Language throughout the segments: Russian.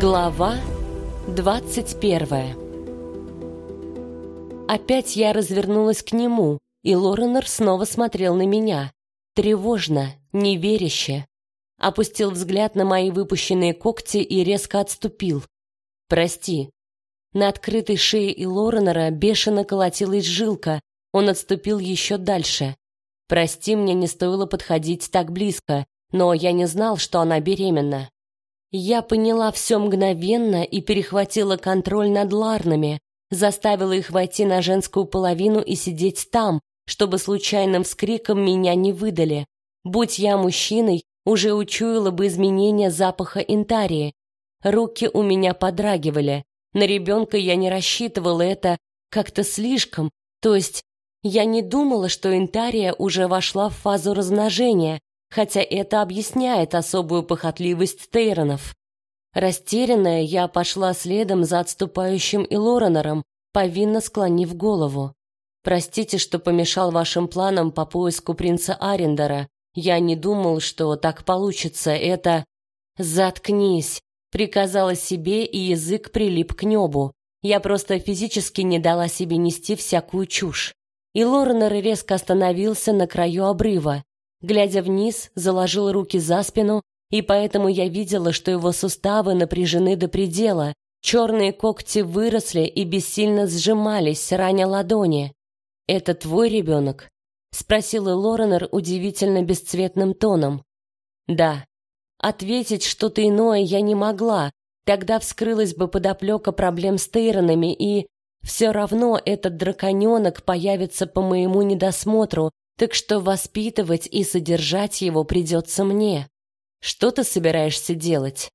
Глава 21 Опять я развернулась к нему, и Лоренор снова смотрел на меня. Тревожно, неверяще. Опустил взгляд на мои выпущенные когти и резко отступил. «Прости». На открытой шее и Лоренора бешено колотилась жилка. Он отступил еще дальше. «Прости, мне не стоило подходить так близко, но я не знал, что она беременна». Я поняла все мгновенно и перехватила контроль над ларнами, заставила их войти на женскую половину и сидеть там, чтобы случайным вскриком меня не выдали. Будь я мужчиной, уже учуяла бы изменение запаха интарии. Руки у меня подрагивали. На ребенка я не рассчитывала это как-то слишком, то есть я не думала, что интария уже вошла в фазу размножения, хотя это объясняет особую похотливость Тейронов. Растерянная, я пошла следом за отступающим и Лоренором, повинно склонив голову. «Простите, что помешал вашим планам по поиску принца Арендера. Я не думал, что так получится. Это...» «Заткнись!» — приказала себе, и язык прилип к небу. Я просто физически не дала себе нести всякую чушь. И Лоренор резко остановился на краю обрыва. Глядя вниз, заложил руки за спину, и поэтому я видела, что его суставы напряжены до предела, черные когти выросли и бессильно сжимались, раня ладони. «Это твой ребенок?» — спросила Лоренор удивительно бесцветным тоном. «Да». Ответить что-то иное я не могла, тогда вскрылась бы подоплека проблем с Тейронами, и все равно этот драконенок появится по моему недосмотру, так что воспитывать и содержать его придется мне. Что ты собираешься делать?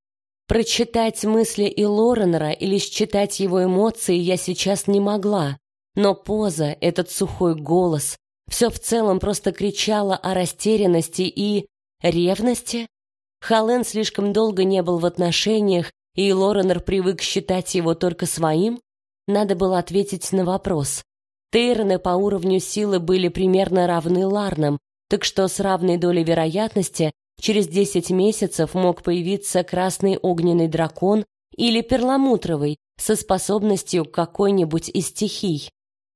Прочитать мысли и Лоренера или считать его эмоции я сейчас не могла. Но поза, этот сухой голос, все в целом просто кричало о растерянности и... ревности? Хален слишком долго не был в отношениях, и Лоренер привык считать его только своим? Надо было ответить на вопрос. Тейрны по уровню силы были примерно равны Ларнам, так что с равной долей вероятности через 10 месяцев мог появиться красный огненный дракон или перламутровый со способностью к какой-нибудь из стихий.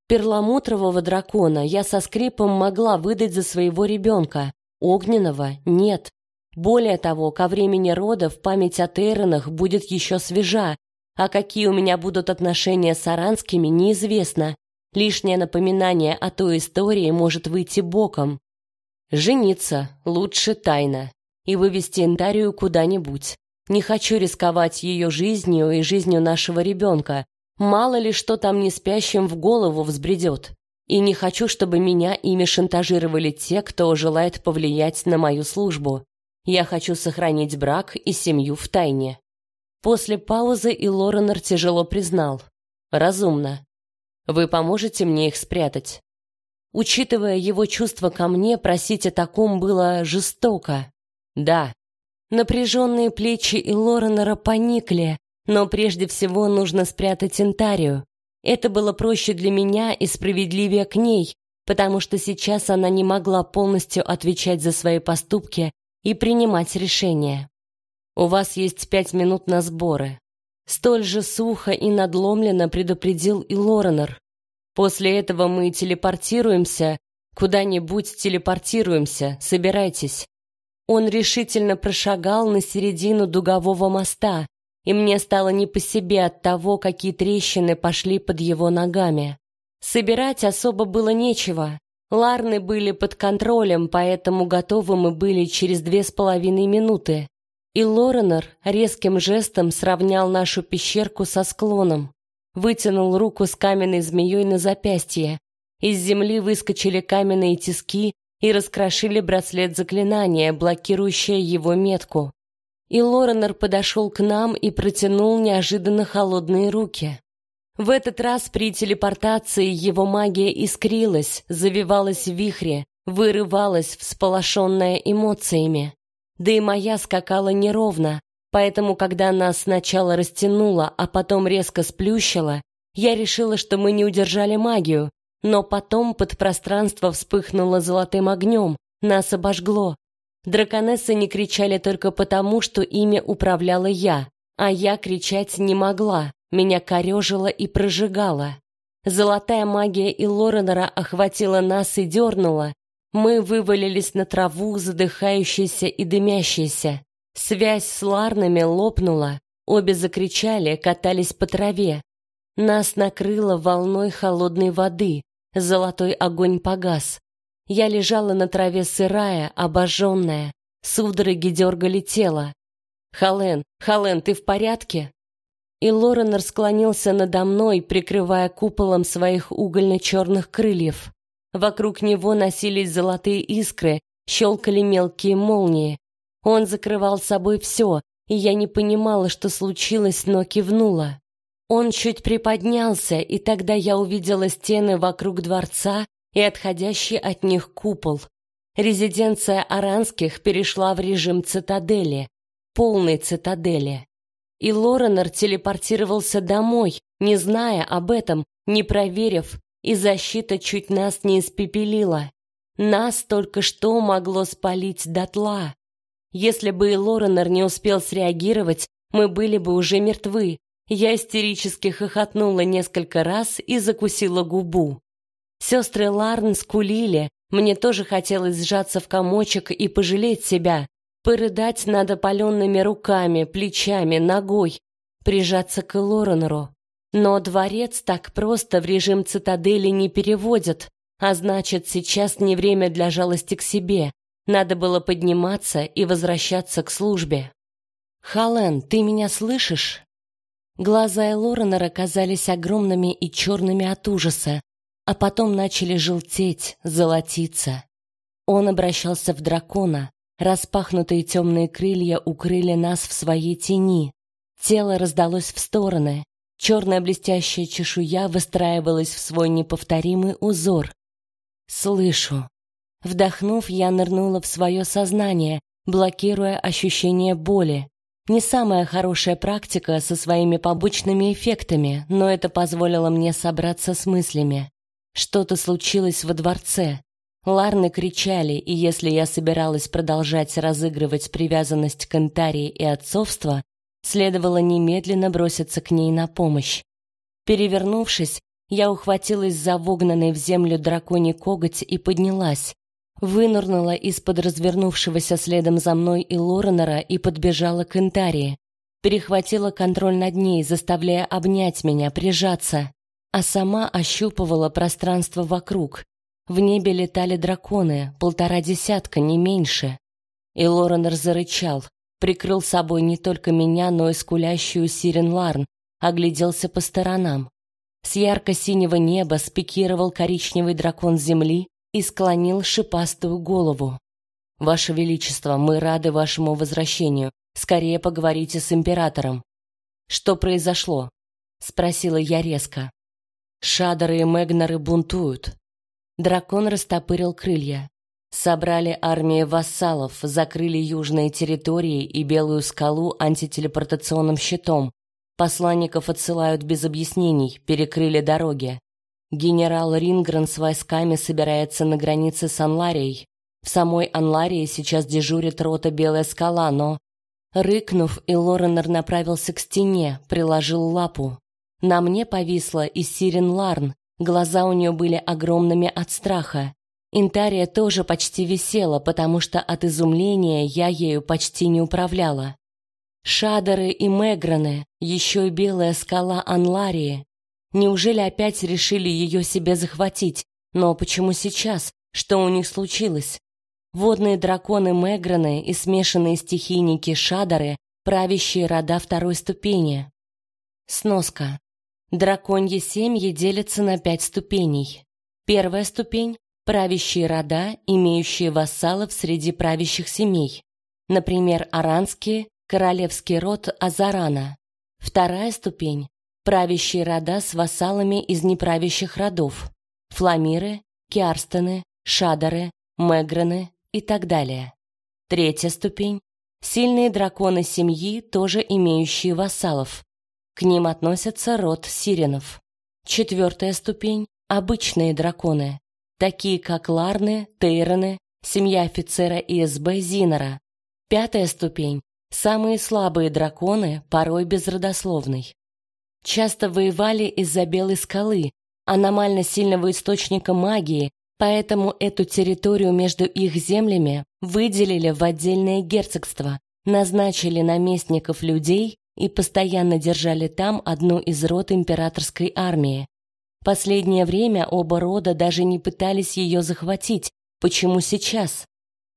Перламутрового дракона я со скрипом могла выдать за своего ребенка, огненного — нет. Более того, ко времени родов память о Тейронах будет еще свежа, а какие у меня будут отношения с аранскими, неизвестно. Лишнее напоминание о той истории может выйти боком. Жениться лучше тайно и вывести Интарию куда-нибудь. Не хочу рисковать ее жизнью и жизнью нашего ребенка. Мало ли что там не спящим в голову взбредет. И не хочу, чтобы меня ими шантажировали те, кто желает повлиять на мою службу. Я хочу сохранить брак и семью в тайне. После паузы и Лоренор тяжело признал: разумно. Вы поможете мне их спрятать? Учитывая его чувства ко мне, просить о таком было жестоко. Да. Напряженные плечи и Лоренера поникли, но прежде всего нужно спрятать Интарию. Это было проще для меня и справедливее к ней, потому что сейчас она не могла полностью отвечать за свои поступки и принимать решения. У вас есть пять минут на сборы. Столь же сухо и надломленно предупредил и Лоренор. После этого мы телепортируемся, куда-нибудь телепортируемся, собирайтесь. Он решительно прошагал на середину дугового моста, и мне стало не по себе от того, какие трещины пошли под его ногами. Собирать особо было нечего. Ларны были под контролем, поэтому готовы мы были через две с половиной минуты и Лоренор резким жестом сравнял нашу пещерку со склоном, вытянул руку с каменной змеей на запястье. Из земли выскочили каменные тиски и раскрошили браслет заклинания, блокирующее его метку. И Лоренор подошел к нам и протянул неожиданно холодные руки. В этот раз при телепортации его магия искрилась, завивалась в вихре, вырывалась, всполошенная эмоциями. Да и моя скакала неровно, поэтому, когда нас сначала растянула, а потом резко сплющила, я решила, что мы не удержали магию, но потом подпространство вспыхнуло золотым огнем, нас обожгло. Драконессы не кричали только потому, что ими управляла я, А я кричать не могла, меня корежило и прожигало. Золотая магия и Лоренера охватила нас и дернула. Мы вывалились на траву, задыхающиеся и дымящиеся. Связь с Ларнами лопнула. Обе закричали, катались по траве. Нас накрыло волной холодной воды. Золотой огонь погас. Я лежала на траве сырая, обожженная. Судороги дергали тело. «Хален, Хален, ты в порядке?» И Лоренор склонился надо мной, прикрывая куполом своих угольно-черных крыльев. Вокруг него носились золотые искры, щелкали мелкие молнии. Он закрывал собой все, и я не понимала, что случилось, но кивнула. Он чуть приподнялся, и тогда я увидела стены вокруг дворца и отходящий от них купол. Резиденция Аранских перешла в режим цитадели, полной цитадели. И Лоренор телепортировался домой, не зная об этом, не проверив, и защита чуть нас не испепелила. Нас только что могло спалить дотла. Если бы и Лоренор не успел среагировать, мы были бы уже мертвы. Я истерически хохотнула несколько раз и закусила губу. Сестры Ларн скулили, мне тоже хотелось сжаться в комочек и пожалеть себя, порыдать над опаленными руками, плечами, ногой, прижаться к Лоренору. Но дворец так просто в режим цитадели не переводят, а значит, сейчас не время для жалости к себе. Надо было подниматься и возвращаться к службе. Хален, ты меня слышишь? Глаза Лоренора казались огромными и черными от ужаса, а потом начали желтеть, золотиться. Он обращался в дракона. Распахнутые темные крылья укрыли нас в своей тени. Тело раздалось в стороны. Черная блестящая чешуя выстраивалась в свой неповторимый узор. Слышу. Вдохнув, я нырнула в свое сознание, блокируя ощущение боли. Не самая хорошая практика со своими побочными эффектами, но это позволило мне собраться с мыслями. Что-то случилось во дворце. Ларны кричали, и если я собиралась продолжать разыгрывать привязанность к Антарии и отцовство, следовало немедленно броситься к ней на помощь. Перевернувшись, я ухватилась за вогнанный в землю драконий коготь и поднялась. Вынырнула из-под развернувшегося следом за мной и Лоренера и подбежала к Интарии. Перехватила контроль над ней, заставляя обнять меня, прижаться, а сама ощупывала пространство вокруг. В небе летали драконы, полтора десятка, не меньше. И Лоренер зарычал, прикрыл собой не только меня, но и скулящую Сирен Ларн, огляделся по сторонам. С ярко-синего неба спикировал коричневый дракон земли и склонил шипастую голову. «Ваше Величество, мы рады вашему возвращению. Скорее поговорите с императором». «Что произошло?» — спросила я резко. «Шадоры и Мегнары бунтуют». Дракон растопырил крылья. Собрали армии вассалов, закрыли южные территории и Белую скалу антителепортационным щитом. Посланников отсылают без объяснений, перекрыли дороги. Генерал Рингрен с войсками собирается на границе с Анларией. В самой Анларии сейчас дежурит рота Белая скала, но... Рыкнув, и Лоренор направился к стене, приложил лапу. На мне повисла и Сирен Ларн, глаза у нее были огромными от страха. Интария тоже почти висела, потому что от изумления я ею почти не управляла. Шадеры и Меграны, еще и белая скала Анларии. Неужели опять решили ее себе захватить? Но почему сейчас? Что у них случилось? Водные драконы Меграны и смешанные стихийники Шадеры, правящие рода второй ступени. Сноска. Драконьи семьи делятся на пять ступеней. Первая ступень правящие рода, имеющие вассалов среди правящих семей. Например, аранские, королевский род Азарана. Вторая ступень правящие рода с вассалами из неправящих родов. Фламиры, Киарстены, Шадары, Меграны и так далее. Третья ступень сильные драконы семьи, тоже имеющие вассалов. К ним относятся род сиренов. Четвертая ступень обычные драконы, такие как Ларны, Тейроны, семья офицера ИСБ Зинора. Пятая ступень Самые слабые драконы порой безродословный. Часто воевали из-за белой скалы, аномально сильного источника магии, поэтому эту территорию между их землями выделили в отдельное герцогство, назначили наместников людей и постоянно держали там одну из рот императорской армии. Последнее время оба рода даже не пытались ее захватить. Почему сейчас?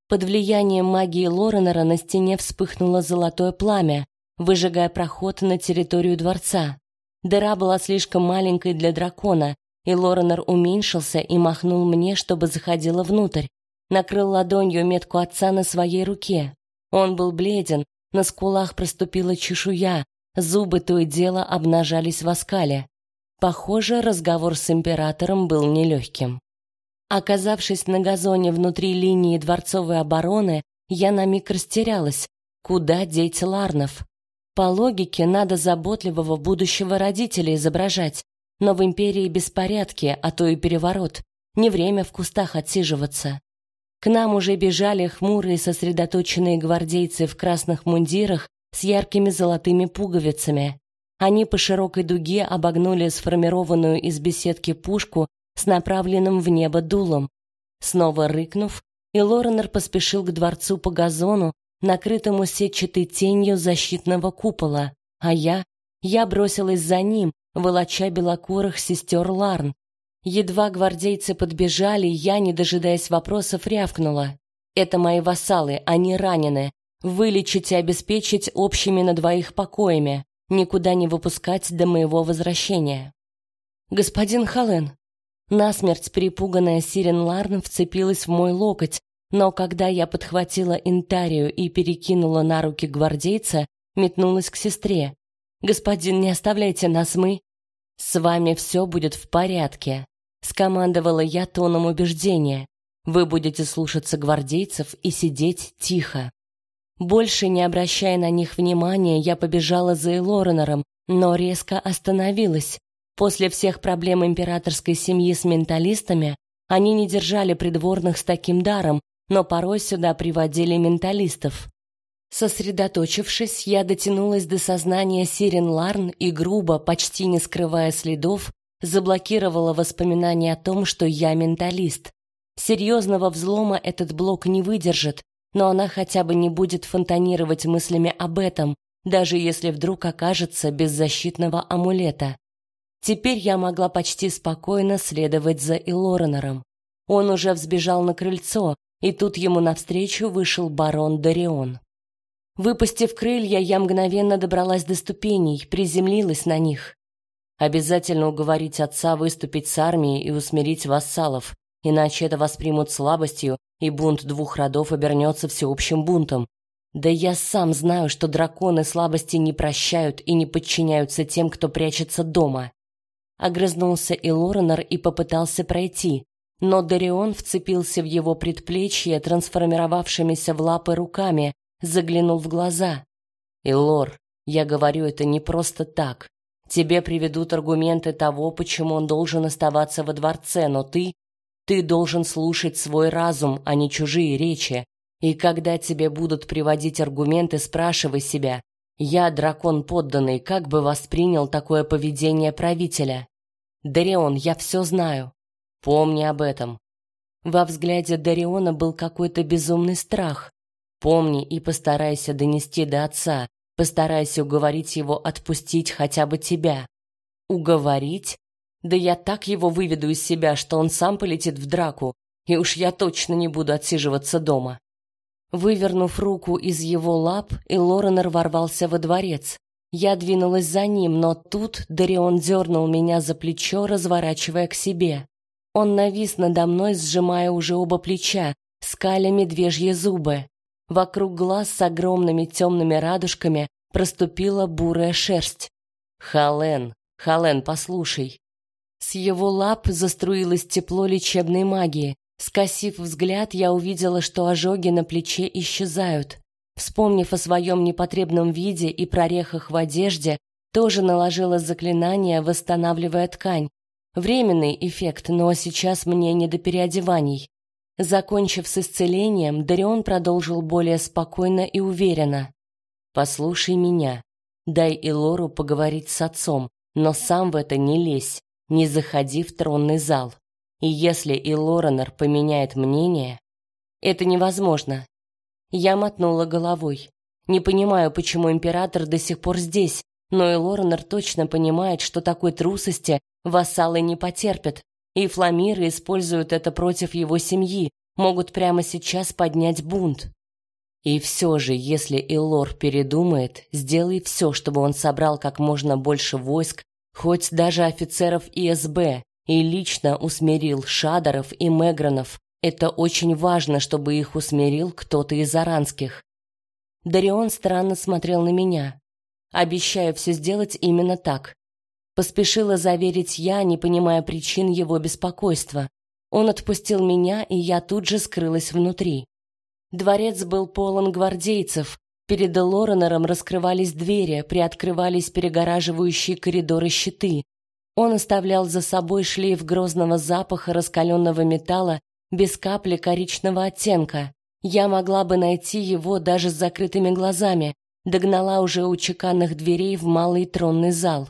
Под влиянием магии Лоренера на стене вспыхнуло золотое пламя, выжигая проход на территорию дворца. Дыра была слишком маленькой для дракона, и Лоренер уменьшился и махнул мне, чтобы заходила внутрь. Накрыл ладонью метку отца на своей руке. Он был бледен, на скулах проступила чешуя, зубы то и дело обнажались в оскале. Похоже, разговор с императором был нелегким. Оказавшись на газоне внутри линии дворцовой обороны, я на миг растерялась. Куда деть Ларнов? По логике, надо заботливого будущего родителя изображать. Но в империи беспорядки, а то и переворот. Не время в кустах отсиживаться. К нам уже бежали хмурые сосредоточенные гвардейцы в красных мундирах с яркими золотыми пуговицами. Они по широкой дуге обогнули сформированную из беседки пушку с направленным в небо дулом. Снова рыкнув, и Лоренер поспешил к дворцу по газону, накрытому сетчатой тенью защитного купола, а я, я бросилась за ним, волоча белокурых сестер Ларн. Едва гвардейцы подбежали, я, не дожидаясь вопросов, рявкнула: "Это мои вассалы, они ранены. Вылечить и обеспечить общими на двоих покоями, никуда не выпускать до моего возвращения". Господин Хален, Насмерть перепуганная Сирен Ларн вцепилась в мой локоть, но когда я подхватила Интарию и перекинула на руки гвардейца, метнулась к сестре. «Господин, не оставляйте нас, мы...» «С вами все будет в порядке», — скомандовала я тоном убеждения. «Вы будете слушаться гвардейцев и сидеть тихо». Больше не обращая на них внимания, я побежала за Элоренером, но резко остановилась. После всех проблем императорской семьи с менталистами они не держали придворных с таким даром, но порой сюда приводили менталистов. Сосредоточившись, я дотянулась до сознания Сирен Ларн и грубо, почти не скрывая следов, заблокировала воспоминания о том, что я менталист. Серьезного взлома этот блок не выдержит, но она хотя бы не будет фонтанировать мыслями об этом, даже если вдруг окажется без защитного амулета. Теперь я могла почти спокойно следовать за Илоренером. Он уже взбежал на крыльцо, и тут ему навстречу вышел барон Дарион. Выпустив крылья, я мгновенно добралась до ступеней, приземлилась на них. Обязательно уговорить отца выступить с армией и усмирить вассалов, иначе это воспримут слабостью, и бунт двух родов обернется всеобщим бунтом. Да я сам знаю, что драконы слабости не прощают и не подчиняются тем, кто прячется дома. Огрызнулся и Лоренор и попытался пройти, но Дарион вцепился в его предплечье трансформировавшимися в лапы руками, заглянул в глаза. «Илор, я говорю это не просто так. Тебе приведут аргументы того, почему он должен оставаться во дворце, но ты... Ты должен слушать свой разум, а не чужие речи. И когда тебе будут приводить аргументы, спрашивай себя, я, дракон подданный, как бы воспринял такое поведение правителя? Дарион, я все знаю. Помни об этом. Во взгляде Дариона был какой-то безумный страх. Помни и постарайся донести до отца. Постарайся уговорить его отпустить хотя бы тебя. Уговорить? Да я так его выведу из себя, что он сам полетит в драку, и уж я точно не буду отсиживаться дома. Вывернув руку из его лап, и Лоренор ворвался во дворец. Я двинулась за ним, но тут Дарион дернул меня за плечо, разворачивая к себе. Он навис надо мной, сжимая уже оба плеча, скаля медвежьи зубы. Вокруг глаз с огромными темными радужками проступила бурая шерсть. Хален, Хален, послушай. С его лап заструилось тепло лечебной магии. Скосив взгляд, я увидела, что ожоги на плече исчезают. Вспомнив о своем непотребном виде и прорехах в одежде, тоже наложила заклинание, восстанавливая ткань. Временный эффект, но сейчас мне не до переодеваний. Закончив с исцелением, Дарион продолжил более спокойно и уверенно. Послушай меня. Дай Илору поговорить с отцом, но сам в это не лезь. Не заходи в тронный зал. И если Илоренор поменяет мнение, это невозможно. Я мотнула головой. Не понимаю, почему император до сих пор здесь, но Илоренор точно понимает, что такой трусости вассалы не потерпят, и фламиры используют это против его семьи, могут прямо сейчас поднять бунт. И все же, если Илор передумает, сделай все, чтобы он собрал как можно больше войск, хоть даже офицеров ИСБ, и лично усмирил Шадаров и Мегранов. Это очень важно, чтобы их усмирил кто-то из аранских. Дарион странно смотрел на меня. Обещаю все сделать именно так. Поспешила заверить я, не понимая причин его беспокойства. Он отпустил меня, и я тут же скрылась внутри. Дворец был полон гвардейцев. Перед Лоренером раскрывались двери, приоткрывались перегораживающие коридоры щиты. Он оставлял за собой шлейф грозного запаха раскаленного металла без капли коричневого оттенка. Я могла бы найти его даже с закрытыми глазами, догнала уже у чеканных дверей в малый тронный зал.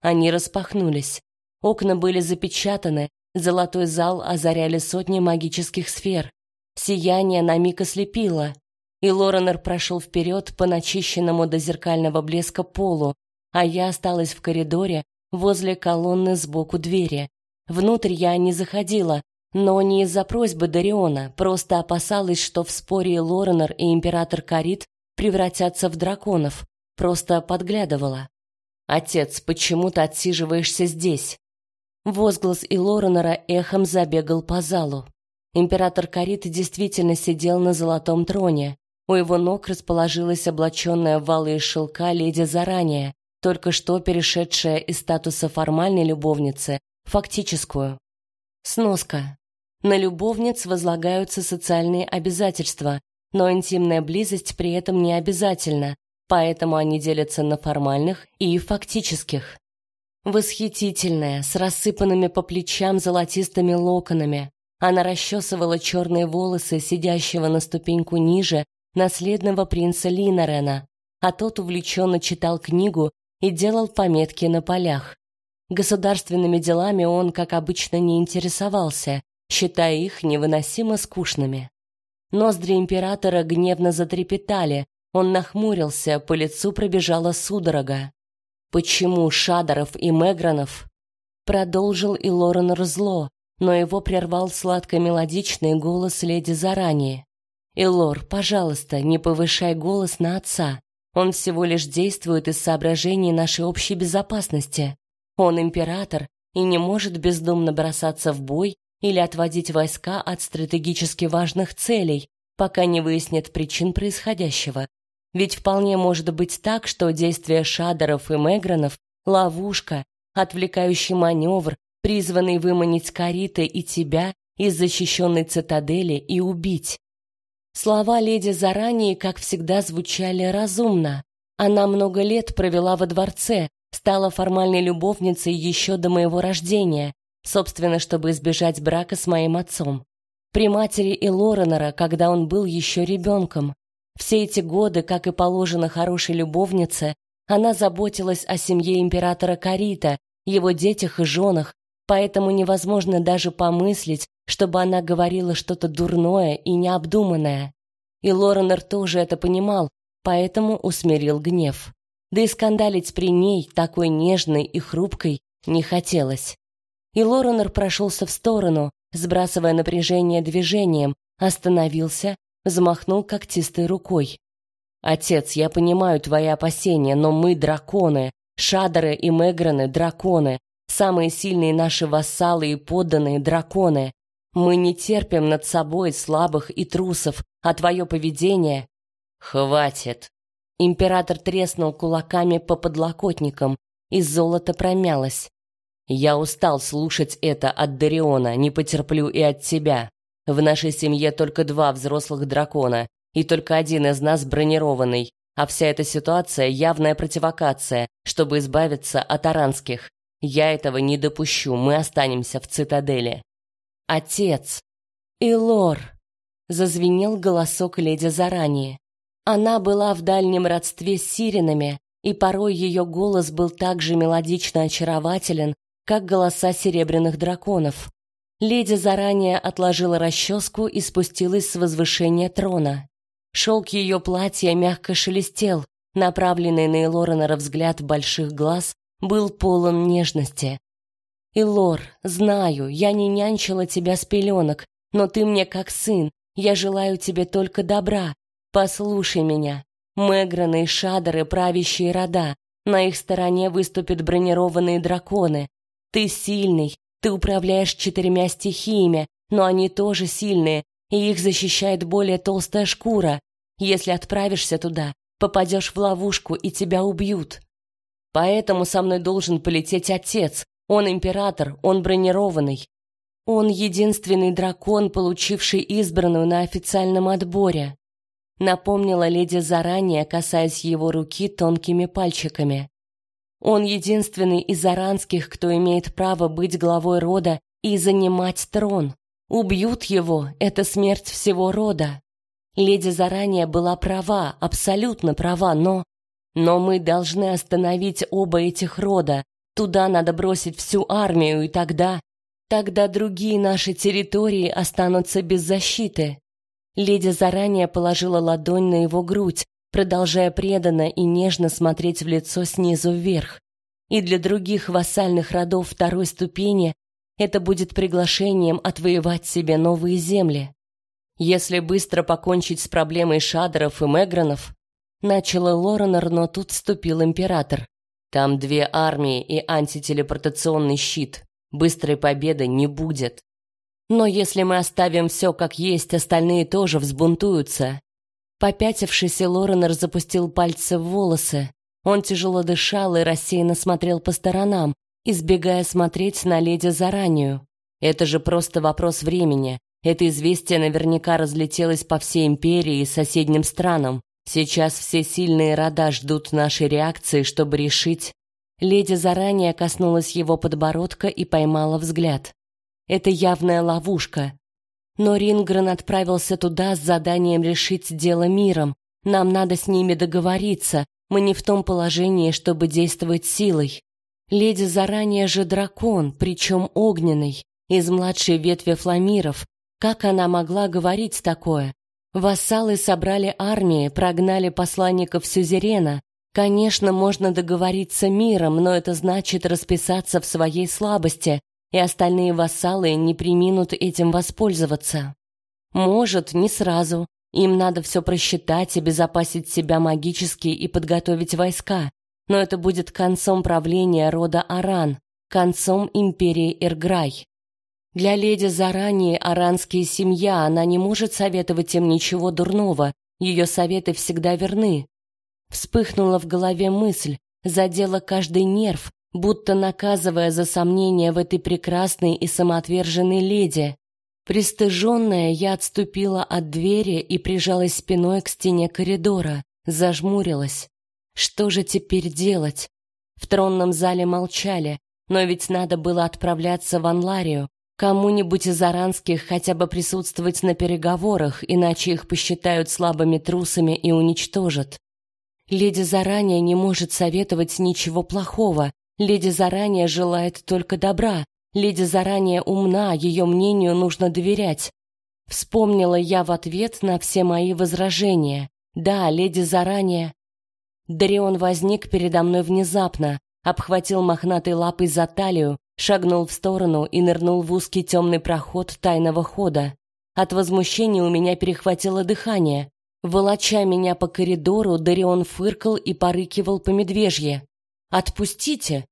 Они распахнулись. Окна были запечатаны, золотой зал озаряли сотни магических сфер. Сияние на миг ослепило, и Лоренер прошел вперед по начищенному до зеркального блеска полу, а я осталась в коридоре возле колонны сбоку двери. Внутрь я не заходила, но не из-за просьбы Дариона, просто опасалась, что в споре Лоренер и император Карит превратятся в драконов. Просто подглядывала. Отец, почему ты отсиживаешься здесь? Возглас Илоренера эхом забегал по залу. Император Карит действительно сидел на золотом троне. У его ног расположилась облаченная в алые шелка леди заранее, только что перешедшая из статуса формальной любовницы в фактическую. Сноска. На любовниц возлагаются социальные обязательства, но интимная близость при этом не обязательна, поэтому они делятся на формальных и фактических. Восхитительная, с рассыпанными по плечам золотистыми локонами, она расчесывала черные волосы сидящего на ступеньку ниже наследного принца Линарена, а тот увлеченно читал книгу и делал пометки на полях. Государственными делами он, как обычно, не интересовался, считая их невыносимо скучными. Ноздри императора гневно затрепетали. Он нахмурился, по лицу пробежала судорога. Почему Шадаров и Мегранов? Продолжил и Лорен зло, но его прервал сладко-мелодичный голос леди заранее. «Илор, пожалуйста, не повышай голос на отца. Он всего лишь действует из соображений нашей общей безопасности. Он император и не может бездумно бросаться в бой или отводить войска от стратегически важных целей, пока не выяснит причин происходящего. Ведь вполне может быть так, что действия Шадеров и Мегранов — ловушка, отвлекающий маневр, призванный выманить Карита и тебя из защищенной цитадели и убить. Слова леди заранее, как всегда, звучали разумно. Она много лет провела во дворце, стала формальной любовницей еще до моего рождения, собственно, чтобы избежать брака с моим отцом. При матери и Лоренера, когда он был еще ребенком. Все эти годы, как и положено хорошей любовнице, она заботилась о семье императора Карита, его детях и женах, поэтому невозможно даже помыслить, чтобы она говорила что-то дурное и необдуманное. И Лоренер тоже это понимал, поэтому усмирил гнев. Да и скандалить при ней, такой нежной и хрупкой, не хотелось и Лоренор прошелся в сторону, сбрасывая напряжение движением, остановился, взмахнул когтистой рукой. «Отец, я понимаю твои опасения, но мы драконы, Шадеры и Меграны — драконы, самые сильные наши вассалы и подданные — драконы. Мы не терпим над собой слабых и трусов, а твое поведение...» «Хватит!» Император треснул кулаками по подлокотникам, и золото промялось. Я устал слушать это от Дариона, не потерплю и от тебя. В нашей семье только два взрослых дракона, и только один из нас бронированный, а вся эта ситуация явная противокация, чтобы избавиться от аранских. Я этого не допущу, мы останемся в цитадели. Отец. Илор. Зазвенел голосок леди заранее. Она была в дальнем родстве с сиренами, и порой ее голос был так же мелодично очарователен, как голоса серебряных драконов. Леди заранее отложила расческу и спустилась с возвышения трона. Шелк ее платья мягко шелестел, направленный на Элоренера взгляд больших глаз был полон нежности. «Илор, знаю, я не нянчила тебя с пеленок, но ты мне как сын, я желаю тебе только добра. Послушай меня. Меграны и Шадеры — правящие рода, на их стороне выступят бронированные драконы. Ты сильный, ты управляешь четырьмя стихиями, но они тоже сильные, и их защищает более толстая шкура. Если отправишься туда, попадешь в ловушку, и тебя убьют. Поэтому со мной должен полететь отец. Он император, он бронированный. Он единственный дракон, получивший избранную на официальном отборе. Напомнила леди заранее, касаясь его руки тонкими пальчиками. Он единственный из аранских, кто имеет право быть главой рода и занимать трон. Убьют его это смерть всего рода. Леди заранее была права, абсолютно права, но но мы должны остановить оба этих рода. Туда надо бросить всю армию, и тогда... Тогда другие наши территории останутся без защиты. Леди заранее положила ладонь на его грудь, продолжая преданно и нежно смотреть в лицо снизу вверх. И для других вассальных родов второй ступени это будет приглашением отвоевать себе новые земли. Если быстро покончить с проблемой шадеров и мегранов, Начала Лоренор, но тут вступил император. Там две армии и антителепортационный щит. Быстрой победы не будет. Но если мы оставим все как есть, остальные тоже взбунтуются. Попятившийся Лоренор запустил пальцы в волосы. Он тяжело дышал и рассеянно смотрел по сторонам, избегая смотреть на леди заранее. Это же просто вопрос времени. Это известие наверняка разлетелось по всей империи и соседним странам. Сейчас все сильные рода ждут нашей реакции, чтобы решить. Леди заранее коснулась его подбородка и поймала взгляд. Это явная ловушка. Но Рингрен отправился туда с заданием решить дело миром. Нам надо с ними договориться. Мы не в том положении, чтобы действовать силой. Леди заранее же дракон, причем огненный, из младшей ветви фламиров. Как она могла говорить такое? Вассалы собрали армии, прогнали посланников сюзерена. Конечно, можно договориться миром, но это значит расписаться в своей слабости, и остальные вассалы не приминут этим воспользоваться. Может, не сразу. Им надо все просчитать, обезопасить себя магически и подготовить войска. Но это будет концом правления рода Аран, концом империи Ирграй. Для леди заранее аранские семья, она не может советовать им ничего дурного, ее советы всегда верны. Вспыхнула в голове мысль, задела каждый нерв, будто наказывая за сомнения в этой прекрасной и самоотверженной леди. Пристыженная, я отступила от двери и прижалась спиной к стене коридора, зажмурилась. Что же теперь делать? В тронном зале молчали, но ведь надо было отправляться в Анларию, Кому-нибудь из аранских хотя бы присутствовать на переговорах, иначе их посчитают слабыми трусами и уничтожат. Леди заранее не может советовать ничего плохого. Леди заранее желает только добра. Леди заранее умна, ее мнению нужно доверять. Вспомнила я в ответ на все мои возражения. Да, леди заранее. Дарион возник передо мной внезапно, обхватил мохнатой лапой за талию, шагнул в сторону и нырнул в узкий темный проход тайного хода. От возмущения у меня перехватило дыхание. Волоча меня по коридору, Дарион фыркал и порыкивал по медвежье. «Отпустите!»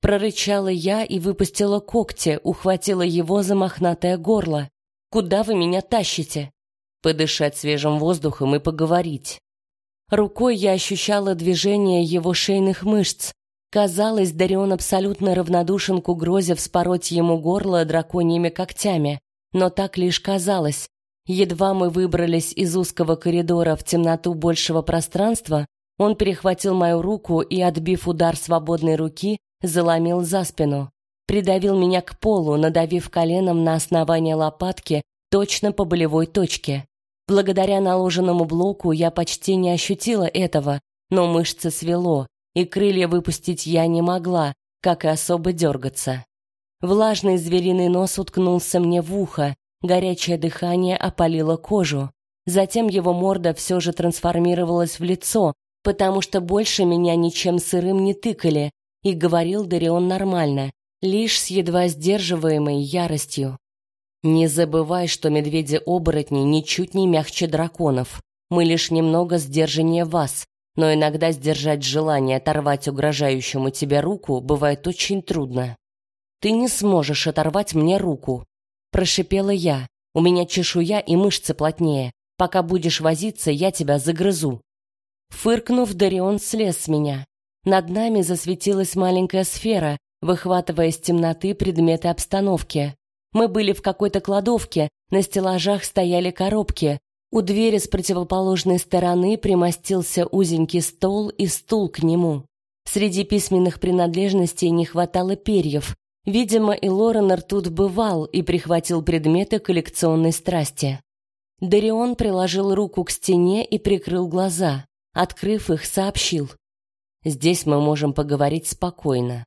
Прорычала я и выпустила когти, ухватила его за мохнатое горло. «Куда вы меня тащите?» «Подышать свежим воздухом и поговорить». Рукой я ощущала движение его шейных мышц, Казалось, Дарион абсолютно равнодушен к угрозе вспороть ему горло драконьими когтями, но так лишь казалось. Едва мы выбрались из узкого коридора в темноту большего пространства, он перехватил мою руку и, отбив удар свободной руки, заломил за спину. Придавил меня к полу, надавив коленом на основание лопатки точно по болевой точке. Благодаря наложенному блоку я почти не ощутила этого, но мышцы свело, и крылья выпустить я не могла, как и особо дергаться. Влажный звериный нос уткнулся мне в ухо, горячее дыхание опалило кожу. Затем его морда все же трансформировалась в лицо, потому что больше меня ничем сырым не тыкали, и говорил Дарион нормально, лишь с едва сдерживаемой яростью. Не забывай, что медведи-оборотни ничуть не мягче драконов. Мы лишь немного сдержаннее вас, но иногда сдержать желание оторвать угрожающему тебе руку бывает очень трудно. Ты не сможешь оторвать мне руку, прошипела я. У меня чешуя и мышцы плотнее. Пока будешь возиться, я тебя загрызу. Фыркнув, Дарион слез с меня. Над нами засветилась маленькая сфера, выхватывая из темноты предметы обстановки. Мы были в какой-то кладовке, на стеллажах стояли коробки. У двери с противоположной стороны примостился узенький стол и стул к нему. Среди письменных принадлежностей не хватало перьев. Видимо, и Лоренор тут бывал и прихватил предметы коллекционной страсти. Дарион приложил руку к стене и прикрыл глаза. Открыв их, сообщил. «Здесь мы можем поговорить спокойно.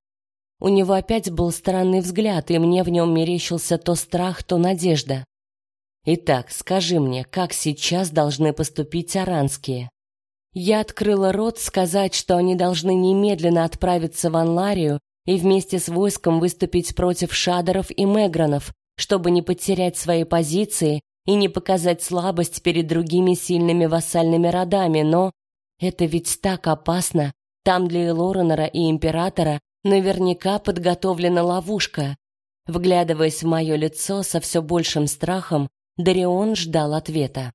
У него опять был странный взгляд, и мне в нем мерещился то страх, то надежда. Итак, скажи мне, как сейчас должны поступить аранские? Я открыла рот сказать, что они должны немедленно отправиться в Анларию и вместе с войском выступить против шадеров и мегранов, чтобы не потерять свои позиции и не показать слабость перед другими сильными вассальными родами, но это ведь так опасно. Там для Элоренера и императора Наверняка подготовлена ловушка. Вглядываясь в мое лицо со все большим страхом, Дарион ждал ответа.